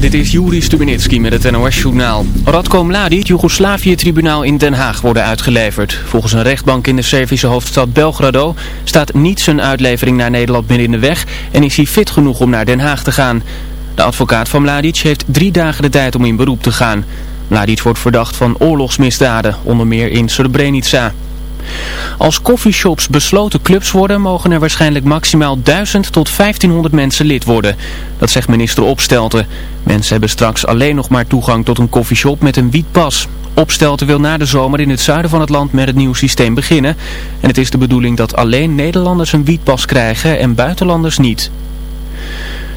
Dit is Juri Stubenitski met het NOS-journaal. Radko Mladic, Joegoslavië-tribunaal in Den Haag, worden uitgeleverd. Volgens een rechtbank in de Servische hoofdstad Belgrado staat niet zijn uitlevering naar Nederland meer in de weg en is hij fit genoeg om naar Den Haag te gaan. De advocaat van Mladic heeft drie dagen de tijd om in beroep te gaan. Mladic wordt verdacht van oorlogsmisdaden, onder meer in Srebrenica. Als coffeeshops besloten clubs worden, mogen er waarschijnlijk maximaal 1000 tot 1500 mensen lid worden. Dat zegt minister Opstelten. Mensen hebben straks alleen nog maar toegang tot een coffeeshop met een wietpas. Opstelten wil na de zomer in het zuiden van het land met het nieuw systeem beginnen. En het is de bedoeling dat alleen Nederlanders een wietpas krijgen en buitenlanders niet.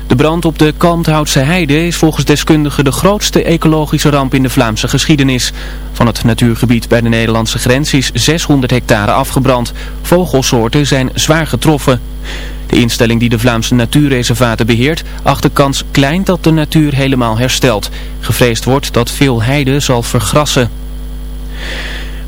De brand op de Kalmthoutse heide is volgens deskundigen de grootste ecologische ramp in de Vlaamse geschiedenis. Van het natuurgebied bij de Nederlandse grens is 600 hectare afgebrand. Vogelsoorten zijn zwaar getroffen. De instelling die de Vlaamse natuurreservaten beheert acht de kans klein dat de natuur helemaal herstelt. Gevreesd wordt dat veel heide zal vergrassen.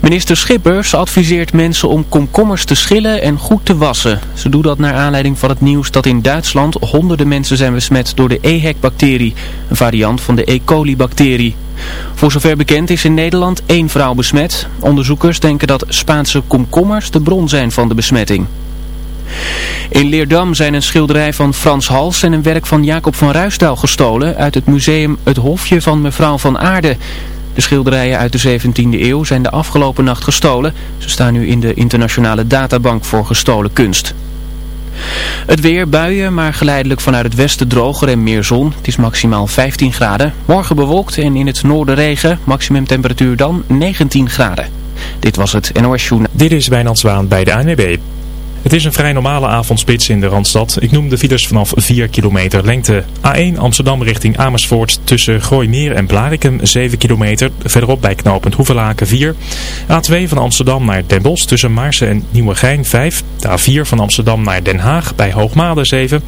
Minister Schippers adviseert mensen om komkommers te schillen en goed te wassen. Ze doet dat naar aanleiding van het nieuws dat in Duitsland honderden mensen zijn besmet door de EHEC-bacterie, een variant van de E. coli-bacterie. Voor zover bekend is in Nederland één vrouw besmet. Onderzoekers denken dat Spaanse komkommers de bron zijn van de besmetting. In Leerdam zijn een schilderij van Frans Hals en een werk van Jacob van Ruisdael gestolen uit het museum Het Hofje van mevrouw van Aarde. De schilderijen uit de 17e eeuw zijn de afgelopen nacht gestolen. Ze staan nu in de internationale databank voor gestolen kunst. Het weer, buien, maar geleidelijk vanuit het westen droger en meer zon. Het is maximaal 15 graden. Morgen bewolkt en in het noorden regen. Maximum temperatuur dan 19 graden. Dit was het NOS Journaal. Dit is Wijnand Zwaan bij de ANWB. Het is een vrij normale avondspits in de Randstad. Ik noem de files vanaf 4 kilometer lengte. A1 Amsterdam richting Amersfoort tussen Gooimeer en Blarikum 7 kilometer. Verderop bij knooppunt Hoevelaken 4. A2 van Amsterdam naar Den Bosch tussen Maarsen en Nieuwegein 5. De A4 van Amsterdam naar Den Haag bij Hoogmade 7.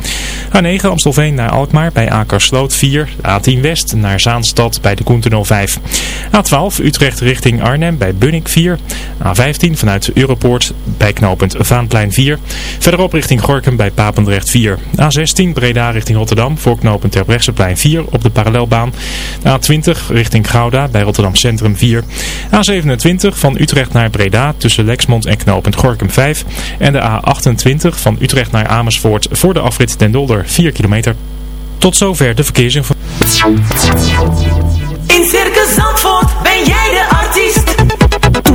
A9 Amstelveen naar Alkmaar bij Akersloot 4. A10 West naar Zaanstad bij de Koentunnel 5. A12 Utrecht richting Arnhem bij Bunnik 4. A15 vanuit Europoort bij knooppunt Vaanplein 4. Verderop richting Gorkum bij Papendrecht 4. A16 Breda richting Rotterdam voor knooppunt Terbrechtseplein 4 op de parallelbaan. A20 richting Gouda bij Rotterdam Centrum 4. A27 van Utrecht naar Breda tussen Lexmond en knooppunt Gorkum 5. En de A28 van Utrecht naar Amersfoort voor de afrit Den Dolder 4 kilometer. Tot zover de verkeersinformatie. In Circus Zandvoort ben jij de artiest.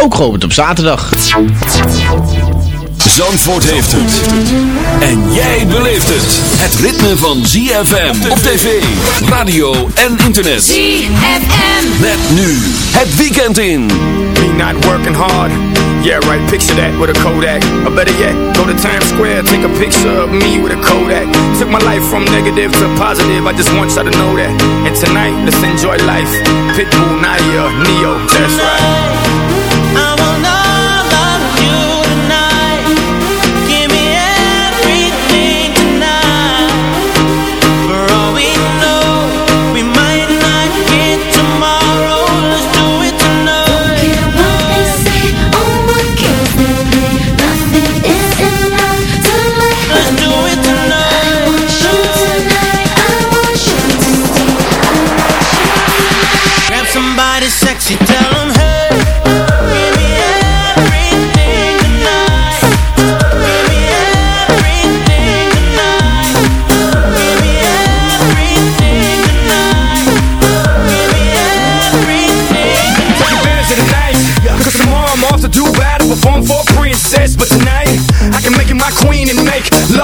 ook geopend op zaterdag. Zandvoort heeft het. En jij beleeft het. Het ritme van ZFM op tv, radio en internet. ZFM. Met nu het weekend in. Me not working hard. Yeah, right, picture that with a Kodak. Or better yet, go to Times Square, take a picture of me with a Kodak. Took my life from negative to positive, I just want y'all to know that. And tonight, let's enjoy life. Pitbull, Nadia, Neo, that's right. I wanna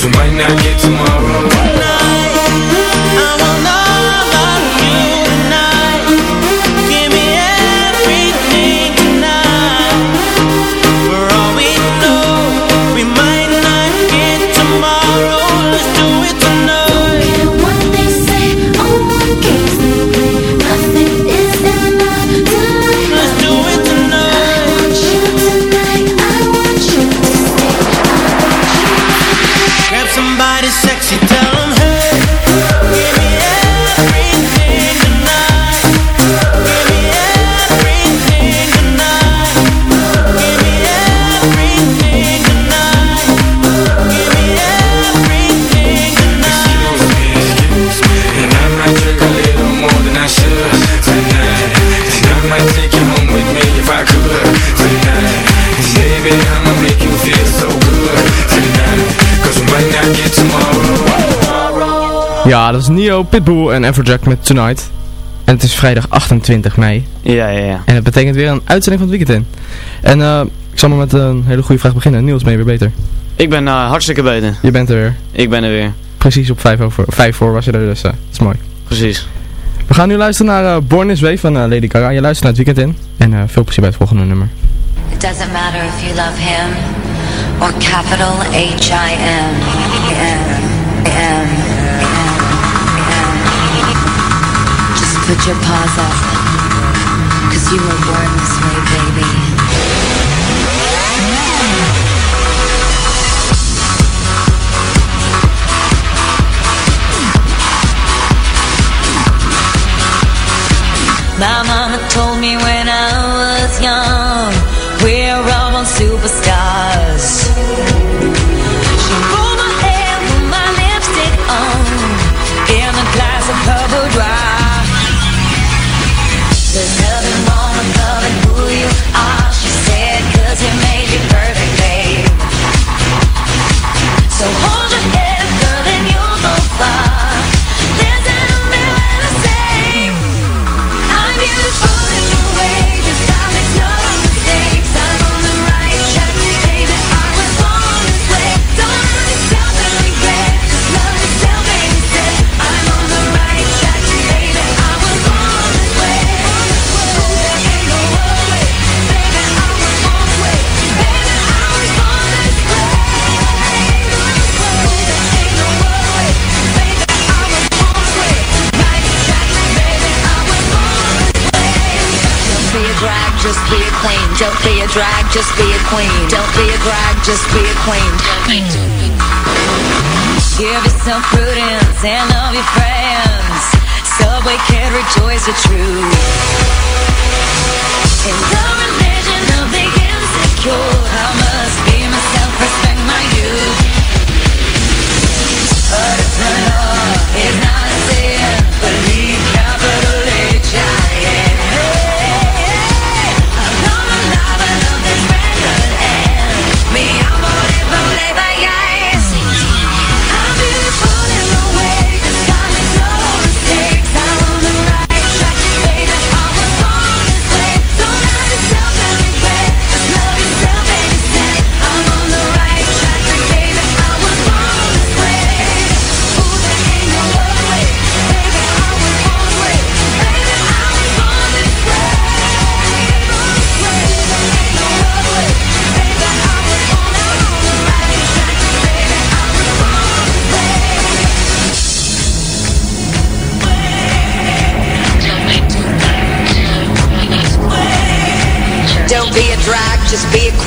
Cause we might not get tomorrow. Ja, dat is Neo, Pitbull en Everjack met Tonight. En het is vrijdag 28 mei. Ja, ja, ja. En dat betekent weer een uitzending van het weekend in. En eh, ik zal maar met een hele goede vraag beginnen. Niels, ben je weer beter? Ik ben eh, hartstikke beter. Je bent er weer. Ik ben er weer. Precies op 5 over, 5 voor was je er dus. eh, dat is mooi. Precies. We gaan nu luisteren naar Born This Way van Lady Gaga. Je luistert naar het weekend in. En eh, veel plezier bij het volgende nummer. It doesn't matter if you love him or capital H-I-M. M, M, put your paws up, cause you were born this way, baby. My mama told me when I Don't be a drag, just be a queen. Don't be a drag, just be a queen. Give yourself prudence and love your friends. Subway can rejoice the truth.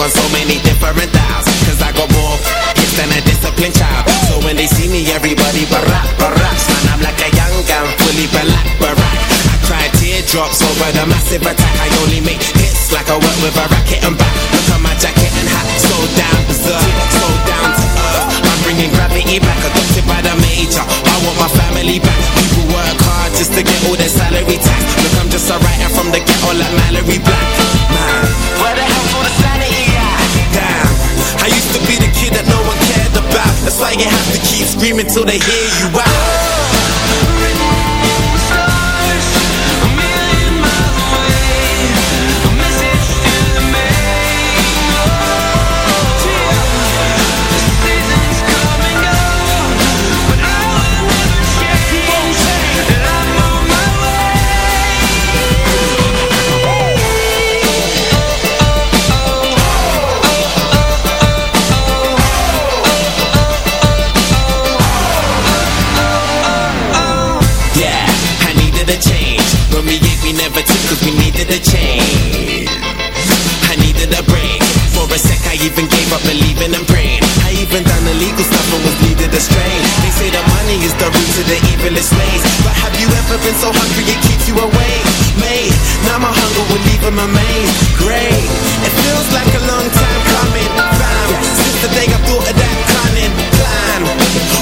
on so many different dials. Cause I got more hits than a disciplined child. So when they see me, everybody barack, barack. Man, I'm like a young gun, fully black, barack. I cry teardrops over the massive attack. I only make hits like I work with a racket and back. Look at my jacket and hat, so down berserk, so down to earth. I'm bringing gravity back, adopted by the major. I want my family back. People work hard just to get all their salary tax. Look, I'm just a writer from the ghetto like Mallory Black. Man, where the hell's all the used to be the kid that no one cared about. That's why you have to keep screaming till they hear you out. Needed a change. I needed a break. For a sec, I even gave up believing and praying. I even done illegal stuff and was needed a strain. They say that money is the root to the evilest ways. But have you ever been so hungry it keeps you awake? Mate, now my hunger will leave him amazed. Great, it feels like a long time coming. Fam, since the day I thought of that cunning plan.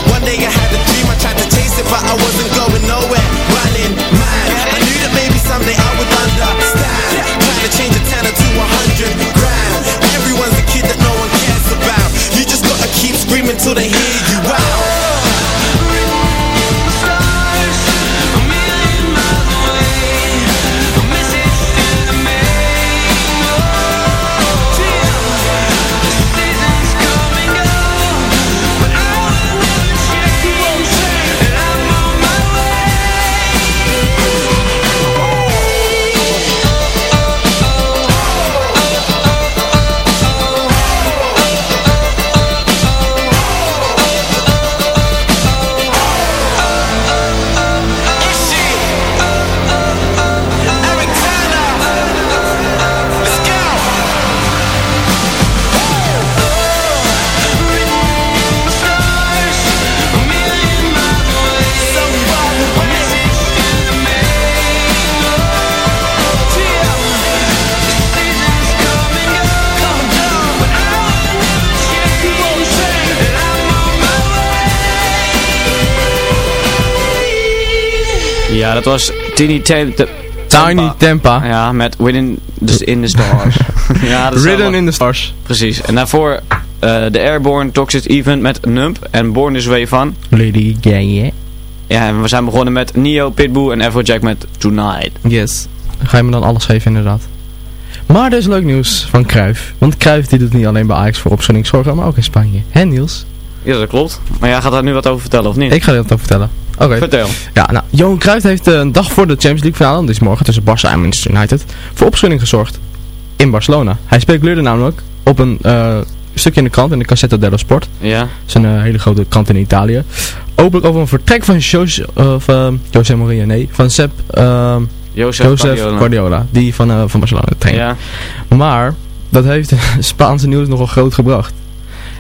One day I had a dream, I tried to chase it, but I wasn't going nowhere. Running, man, I knew that maybe someday I would Tiny Tem Te- Tiny Tempa. Ja, met Within the, in the Stars. ja, dat is Ridden in the Stars. Precies. En daarvoor eh, de Airborne Toxic Event met Nump en Born This Way van. Lady Gaga. Ja, en we zijn begonnen met Neo, Pitbull en Afrojack met Tonight. Yes. Dan ga je me dan alles geven inderdaad. Maar er is leuk nieuws van Cruijff. Want Cruijff die doet niet alleen bij Ajax voor opschudding zorgen, maar ook in Spanje. Hè Niels? Ja, dat klopt. Maar jij gaat daar nu wat over vertellen, of niet? Ik ga je dat ook vertellen. Oké. Vertel. Ja, nou, Johan Cruijff heeft eh, een dag voor de Champions League finale, dit is morgen tussen Barça en Manchester United, voor opschudding gezorgd. In Barcelona. Hij speculeerde namelijk op een eh, stukje in de krant, in de Gazzetta dello Sport. Ja. Dat is een eh, hele grote krant in Italië. Openlijk over een vertrek van Jose, of, eh, Jose Mourinho, nee, van Sepp uh, Jozef Guardiola. Guardiola. Die van, van Barcelona traint. Ja. Maar dat heeft Spaanse nieuws nogal groot gebracht.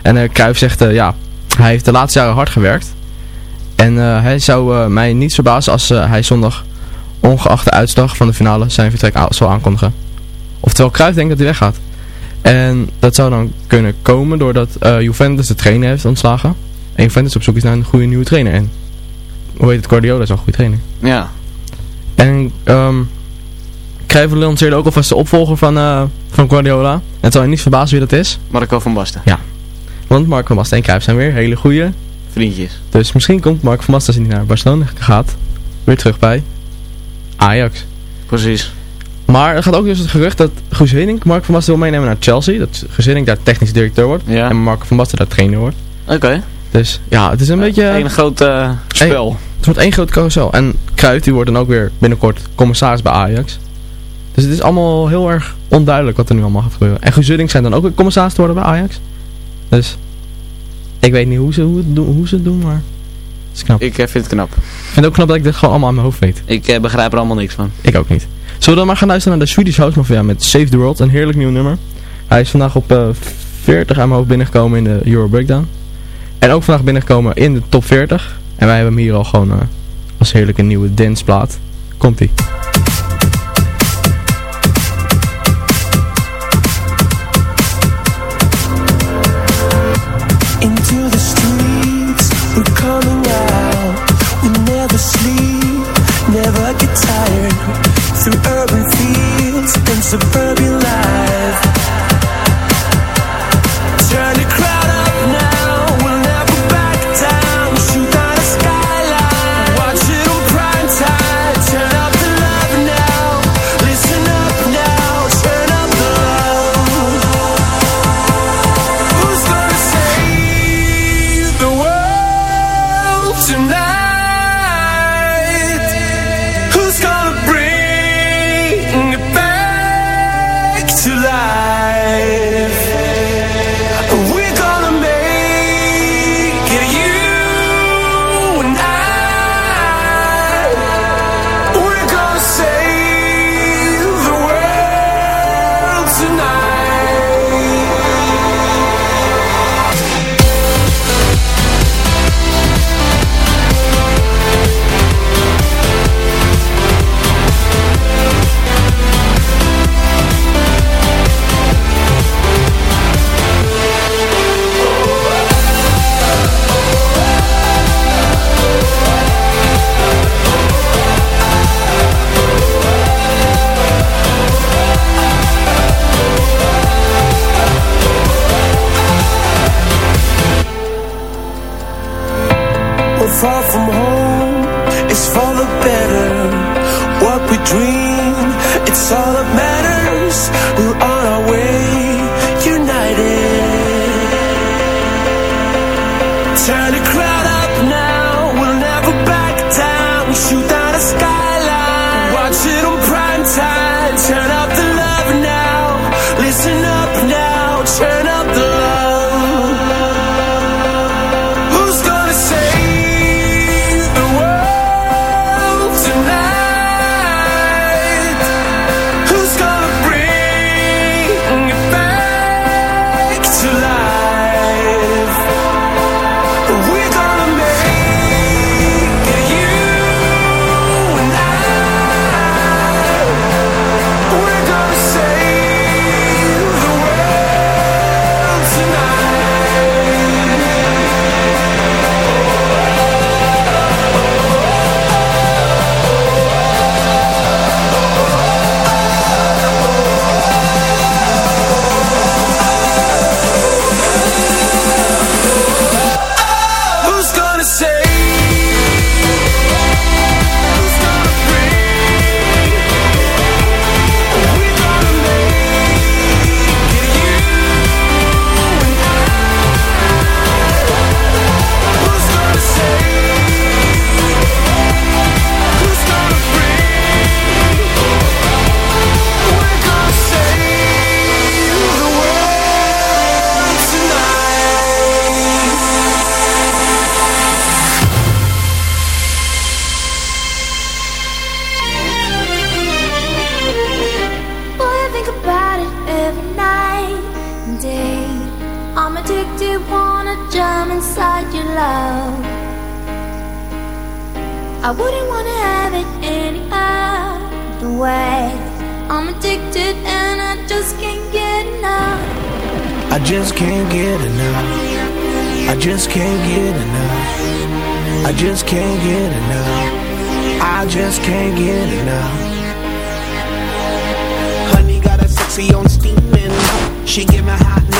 En uh, Cruijff zegt, ja, hij heeft de laatste jaren hard gewerkt. En eh, hij zou eh, mij niet verbazen als eh, hij zondag, ongeacht de uitslag van de finale, zijn vertrek zal aankondigen. Oftewel, Cruijff denkt dat hij weggaat. En dat zou dan kunnen komen doordat Juventus de trainer heeft ontslagen. En Juventus op zoek is naar een goede nieuwe trainer. En hoe heet het, Guardiola is wel een goede trainer. Ja. En um, Cruijff lanceerde ook alvast de opvolger van, van Guardiola. En het zal je niet verbazen wie dat is. Marco van Basten. Ja. Want Marco van Basten en Cruijff zijn weer hele goede. Vriendjes. Dus misschien komt Marco van Basten hij naar Barcelona gaat. Weer terug bij Ajax. Precies. Maar er gaat ook dus het gerucht dat Guus Hiddink Marco van Basten wil meenemen naar Chelsea. Dat Guus Hiddink daar technisch directeur wordt. Ja. En Marco van Basten daar trainer wordt. Oké. Dus ja, het is een beetje... Een groot eh, spel. Het wordt één groot carousel. En Cruijff die wordt dan ook weer binnenkort commissaris bij Ajax. Dus het is allemaal heel erg onduidelijk wat er nu allemaal gaat gebeuren. En Guus Hiddink zijn dan ook weer commissaris te worden bij Ajax. Dus ik weet niet hoe ze, hoe, ze het doen, maar... Het is knap. Ik eh, vind het knap. Ik vind het ook knap dat ik dit gewoon allemaal aan mijn hoofd weet. Ik eh, begrijp er allemaal niks van. Ik ook niet. Zullen we dan maar gaan luisteren naar de Swedish House Mafia met Save the World. Een heerlijk nieuw nummer. Hij is vandaag op uh, 40 aan mijn hoofd binnengekomen in de Euro Breakdown. En ook vandaag binnengekomen in de top 40. En wij hebben hem hier al gewoon eh, als heerlijke nieuwe danceplaat. Komt-ie. suburban life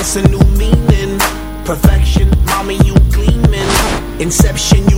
That's a new meaning. Perfection, mommy, you gleaming. Inception, you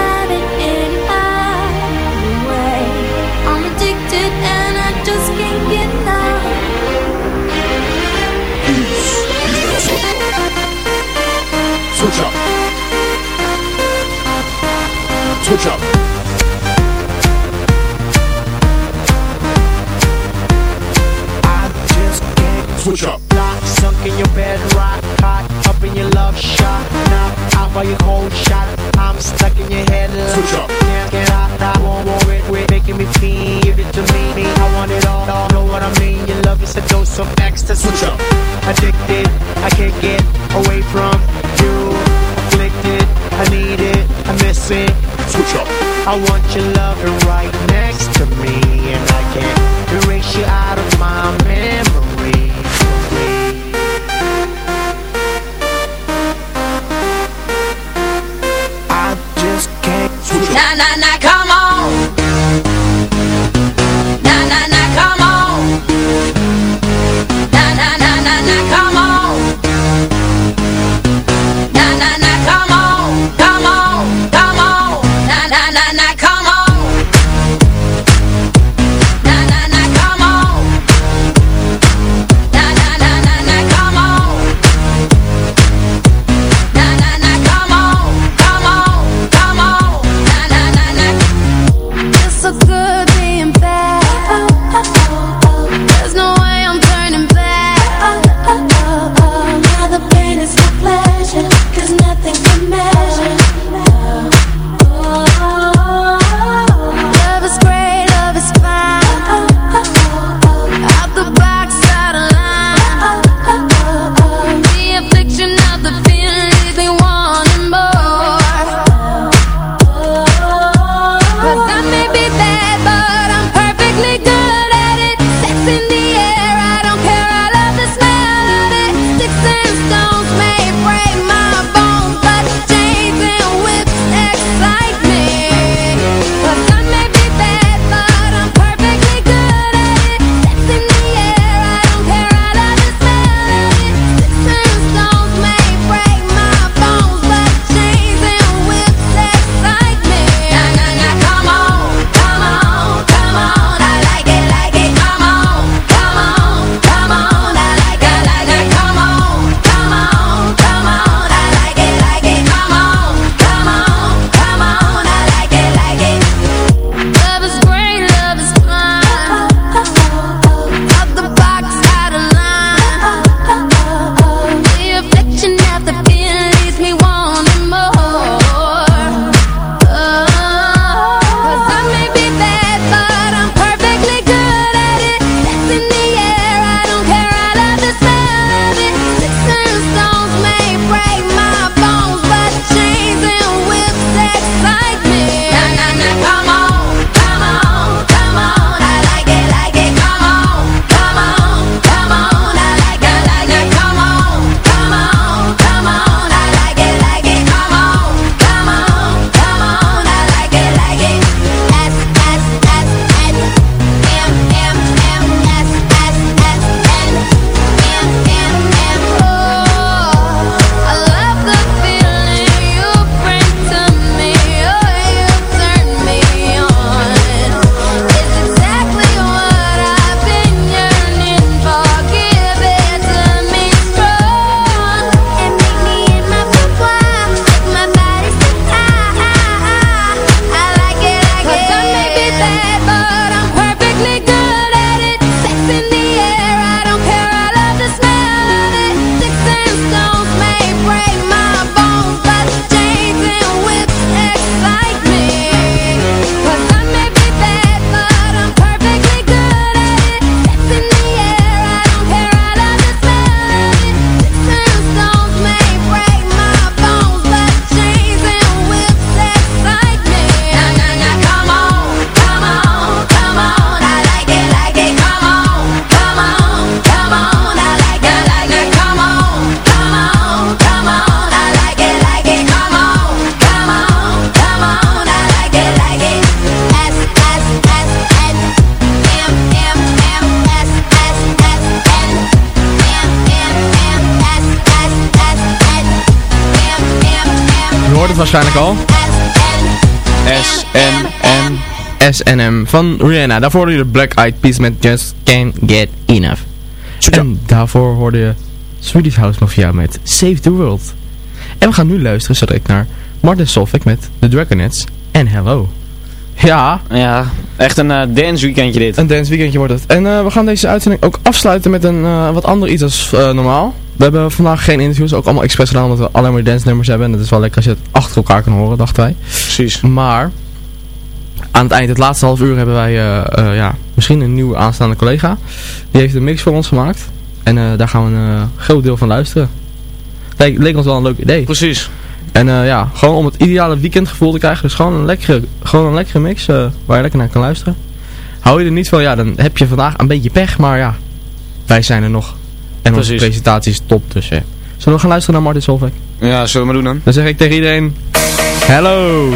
up. Switch up. Just can't Switch up. Lock, sunk in your bed, rock hot, up in your love shot. Now, out by your cold shot, I'm stuck in your head. Switch up. Can't get out, I won't it, quit making me feel. Give it to me, I want it all, all, know what I mean? Your love is a dose of ecstasy. Switch up. Addicted, I can't get away from you. Afflicted, I need it, I miss it. Switch up. I want your loving right next to me, and I can't erase you out of my memory. I just can't. Na na na, come on. Van Rihanna. Daarvoor hoorde je de Black Eyed Peas met Just Can't Get Enough. En daarvoor hoorde je Swedish House Mafia met Save the World. En we gaan nu luisteren zo direct naar Martin Solveig met The Dragonets en Hello. Ja. Ja, echt een uh, dance weekendje dit. Een dance weekendje wordt het. En uh, we gaan deze uitzending ook afsluiten met een uh, wat ander iets als normaal. We hebben vandaag geen interviews, ook allemaal expres gedaan omdat we alleen maar dance nummers hebben. En het is wel lekker als je het achter elkaar kan horen, dachten wij. Precies. Maar aan het eind, het laatste half uur, hebben wij ja, misschien een nieuwe aanstaande collega. Die heeft een mix voor ons gemaakt. En daar gaan we een groot deel van luisteren. Leek, leek ons wel een leuk idee. Precies. En uh, ja, gewoon om het ideale weekendgevoel te krijgen. Dus gewoon een lekkere, gewoon een lekkere mix uh, waar je lekker naar kan luisteren. Hou je er niet van, ja, dan heb je vandaag een beetje pech. Maar ja, wij zijn er nog. En onze presentatie is top. Dus ja. Zullen we gaan luisteren naar Martin Solveig? Ja, zullen we maar doen dan. Dan zeg ik tegen iedereen, hello!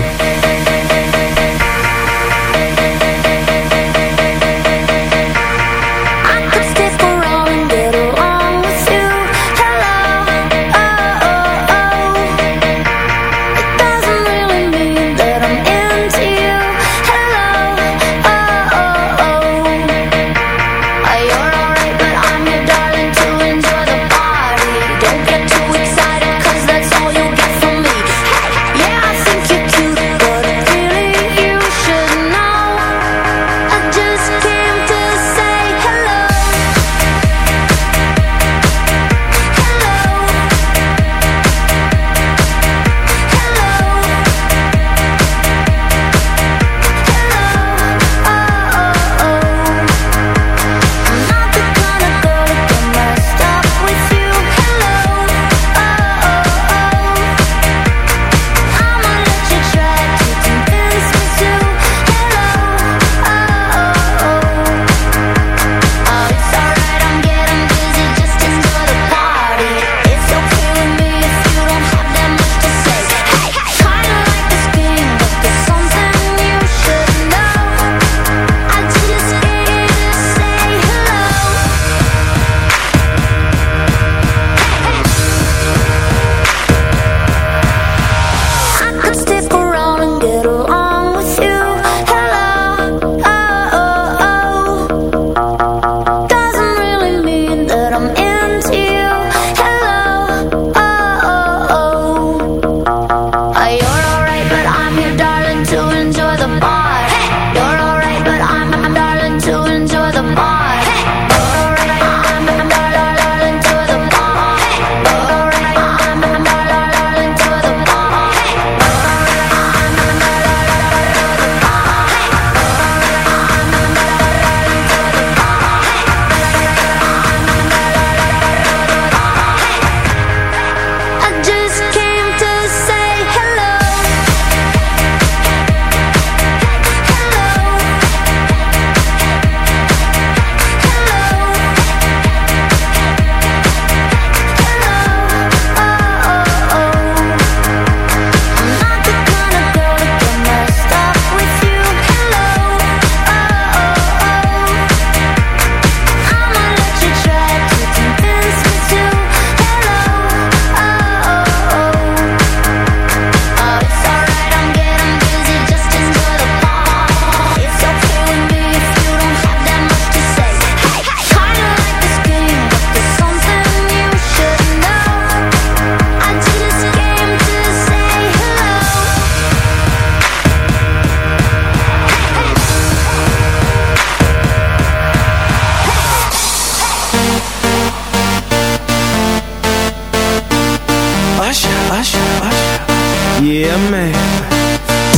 hush, hush, hush. Yeah, man.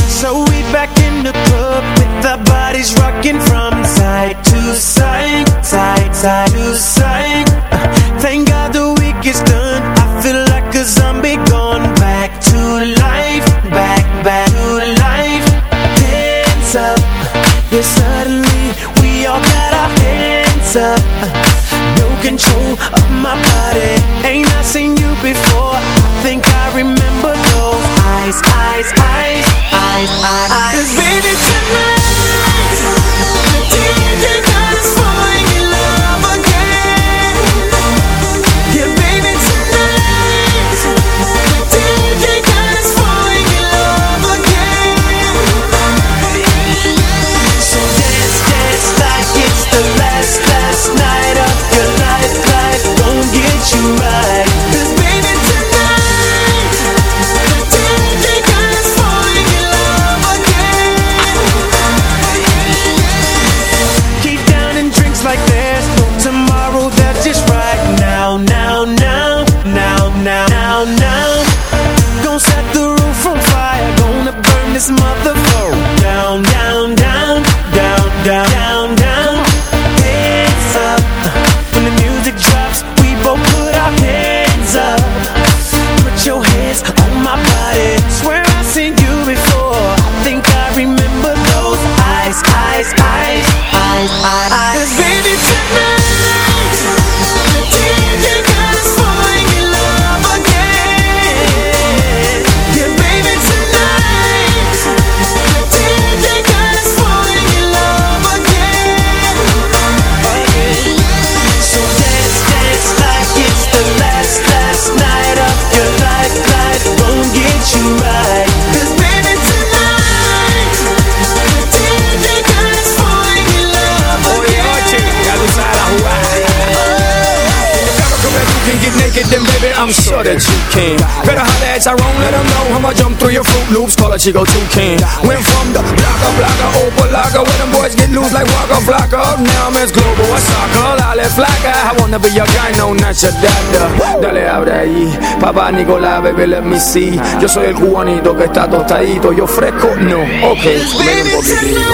So we back in the club with our bodies rocking from side to side, side, side to side. Uh, thank God the week is done I sure that you can. Better holler at Tyrone, let him know I'ma jump through your Fruit Loops, call her Chico Toucan. Went from the blocker, blocker, open locker, where them boys get loose like Waka Flocka. Now I'm as global as soccer, Lale Flacca. I wanna be your guy, no, not your dada. Dale, abre ahí, papá Nicolás, baby, let me see. Yo soy el cubanito que está tostadito, yo fresco, no, ok, ven un poquitito.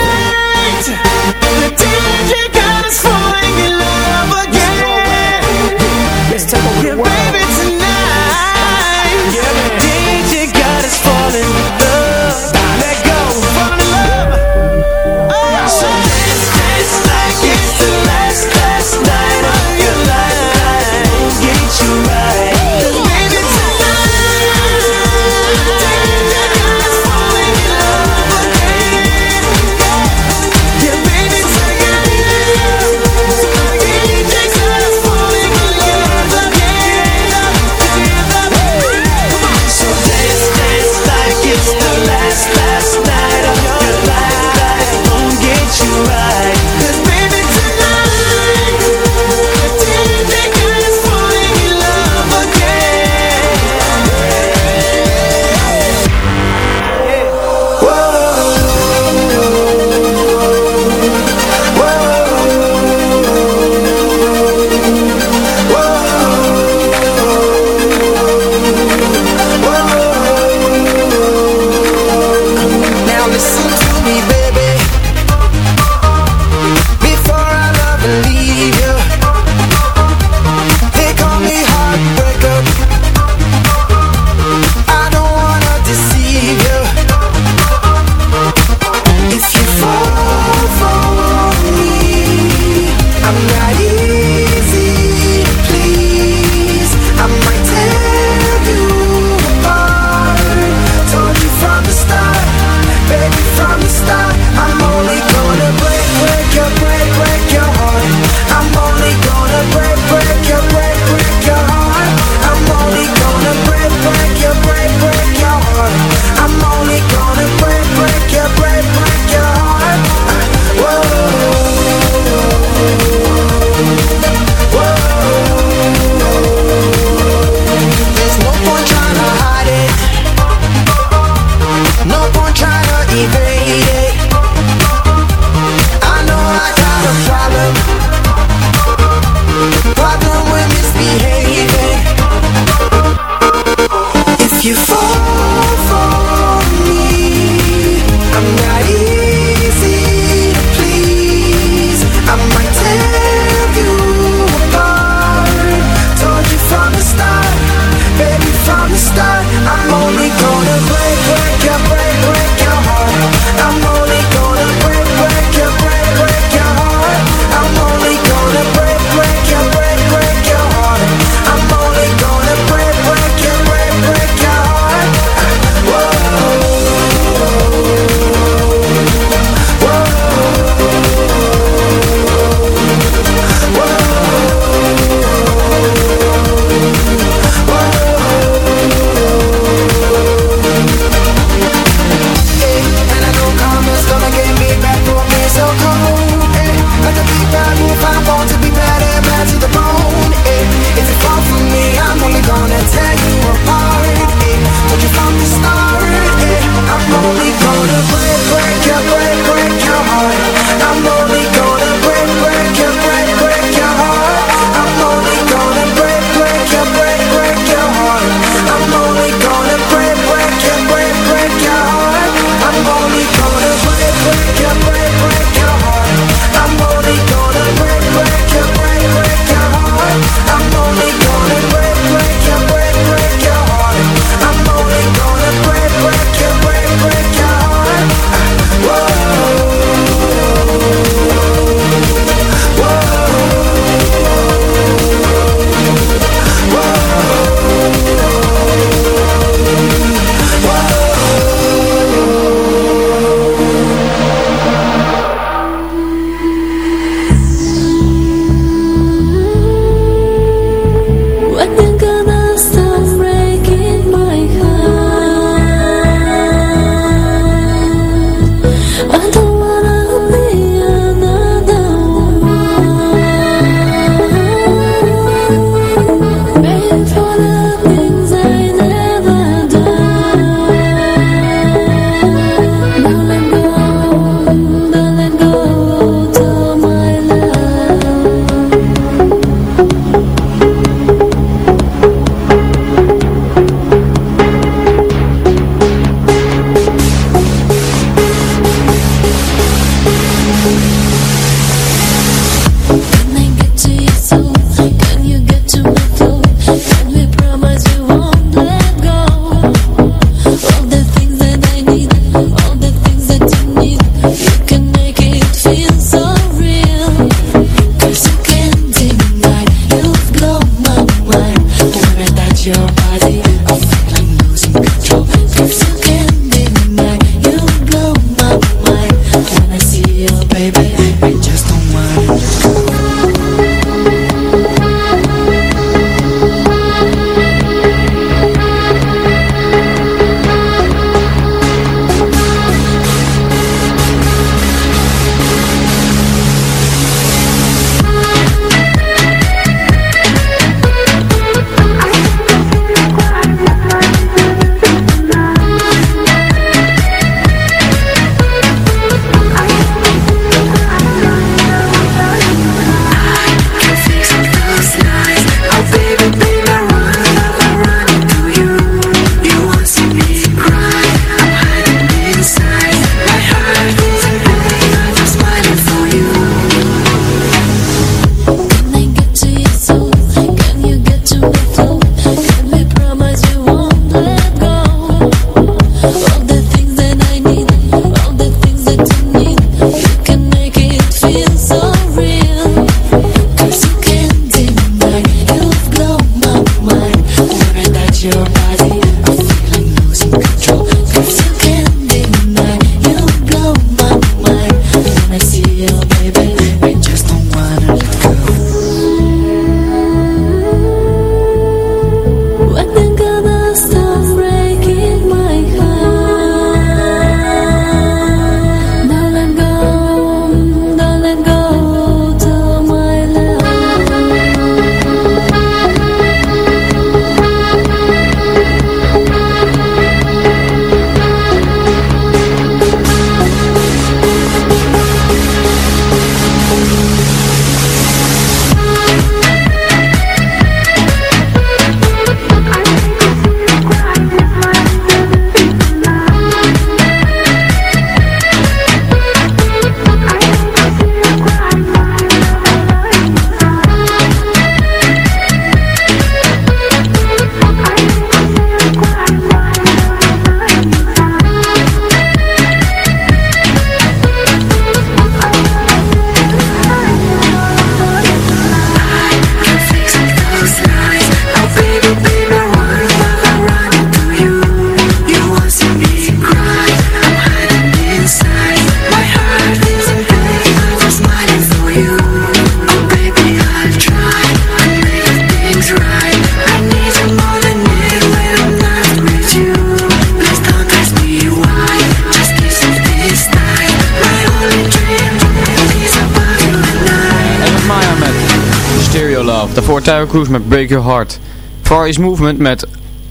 Cruise met Break Your Heart. Far East Movement met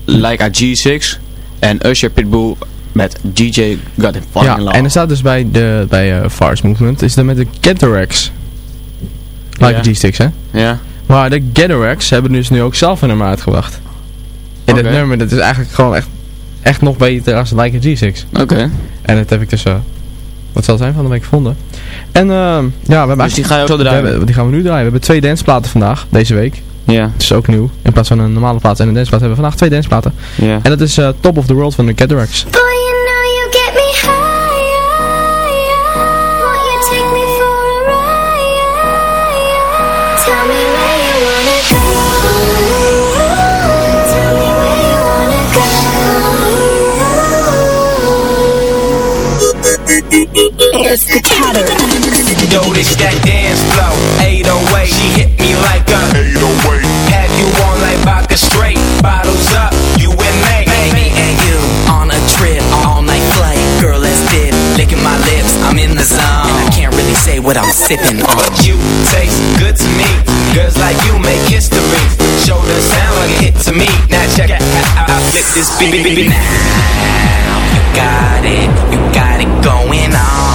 Like a G6. En Usher Pitbull met DJ Got It Fucking Ja, Law. en er staat dus bij de bij eh Fars Movement, is er met de Gatarax. Like Ja. G-Sticks, hè? Ja. Maar de Gatarax hebben dus nu ook zelf een nummer uitgebracht. En Oké. dat nummer, dat is eigenlijk gewoon echt, echt nog beter als Like a G6. Oké. En dat heb ik dus, eh, wat zal het zijn, van de week gevonden. En eh, ja, we hebben Dus die ga je ook zo we draaien? hebben- die gaan we nu draaien. We hebben twee danceplaten vandaag, deze week. Ja. Het is ook nieuw. In plaats van een normale plaat en een danceplaat hebben we vandaag twee danceplaten. Ja. En dat is eh, Top of the World van de Gatarax. Boy, you know you get me higher. Won't you take me for a ride? Tell me where you wanna go. Tell me where you wanna go. It's the. Yo, this that dance flow, 808. She hit me like a 808. Have you on like vodka straight, bottles up, you and me. Me and you on a trip, all night flight. Girl, let's dip. Licking my lips, I'm in the zone. And I can't really say what I'm sipping on. You taste good to me. Girls like you make history. Shoulder sound like a hit to me. Now check out how I flip this beat. Now you got it, you got it going on,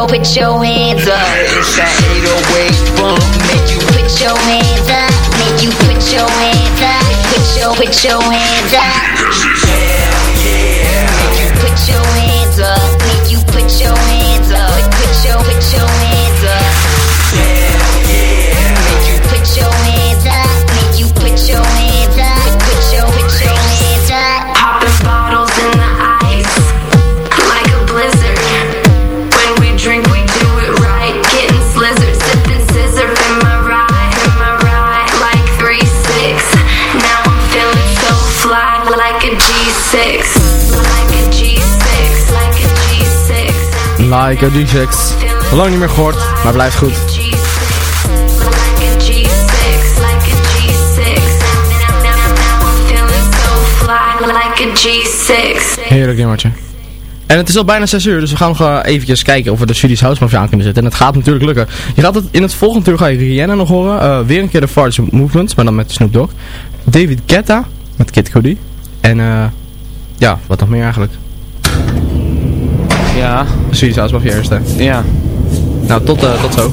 girl, put your hands up. It's a 808 bump, make you put your hands up, make you put your hands up, put your, put your hands up. Like a G6. Lang niet meer gehoord, maar blijft goed. Heerlijk nummertje. En het is al bijna 6 uur, dus we gaan nog eh, even kijken of we de Swedish House Mafia aan kunnen zetten. En het gaat natuurlijk lukken. Je gaat het, in het volgende uur ga je Rihanna nog horen. Eh, weer een keer de Farts Movement, maar dan met Snoop Dogg. David Guetta, met Kid Cody. En eh, ja, wat nog meer eigenlijk. Ja. Suicide is wel je eerste. Ja. Nou, tot, uh, tot zo.